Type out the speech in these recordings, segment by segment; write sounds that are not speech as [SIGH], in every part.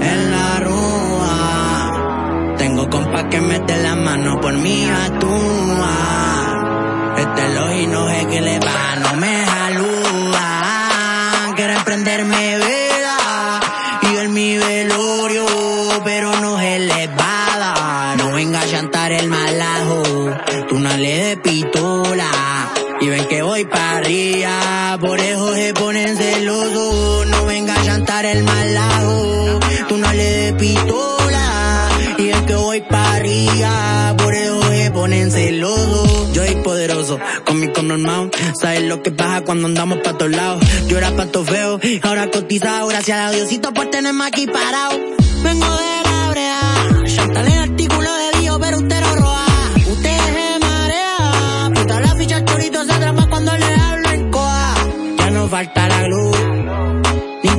En la rúa, tengo compas que meten la mano por mí actúa. Este y no sé qué le va, no me saluda. Quieren prenderme vela y ver mi velorio, pero no se les va a dar. No venga a chantar el malajo, tú no le de pistola. Y ven que voy para arriba, por eso se ponen celosos. No venga a chantar el malajo, tú no le de pistola. Y ven que voy para arriba, por eso se ponen celosos. Yo soy poderoso, con mi connormado. Sabes lo que pasa cuando andamos pa' todos lados. Yo era pato feo, ahora cotizado. Gracias a Diosito por tenerme aquí parado. Vengo de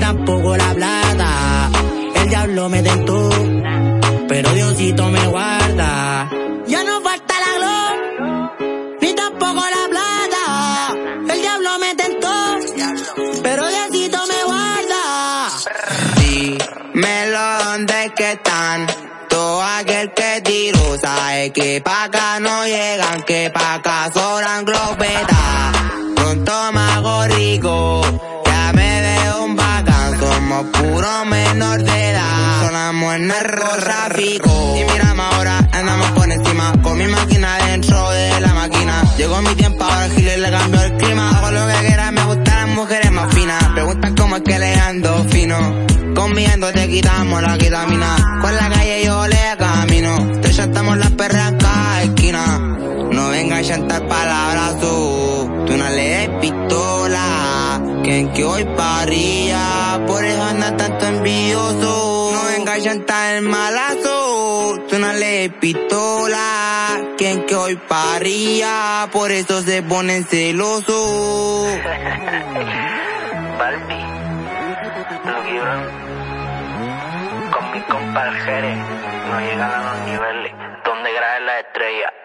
tampoco la plata. El diablo me tentó, pero Diosito me guarda. Ya no falta la glow, ni tampoco la plata. El diablo me tentó, pero Diosito me guarda. Dímelo dónde que están. Todo aquel que tiro sabe que pa' acá no llegan, que pa' acá sobran globetas. Pronto me rico, puro menor de edad. Sonamos en narcotráfico. Y mírame ahora, andamos por encima, con mi máquina dentro de la máquina. Llegó mi tiempo, ahora Gile le cambió el clima. Hago lo que quiera, me gustan las mujeres más finas. Preguntan cómo es que le ando fino. Comiendo te quitamos la vitamina. Con la calle yo le camino. Te chantamos las perras en cada esquina. No venga a chantar palabras tú. Tú no le des pistola. Que en que hoy paría. Envidioso. No venga a chantar el malazo. Tú no le pistola. Que en que hoy paría. Por eso se ponen celosos. [LAUGHS] Balbi, lo. Con mi compa el Jerez, no llegan a los niveles donde graben las estrellas.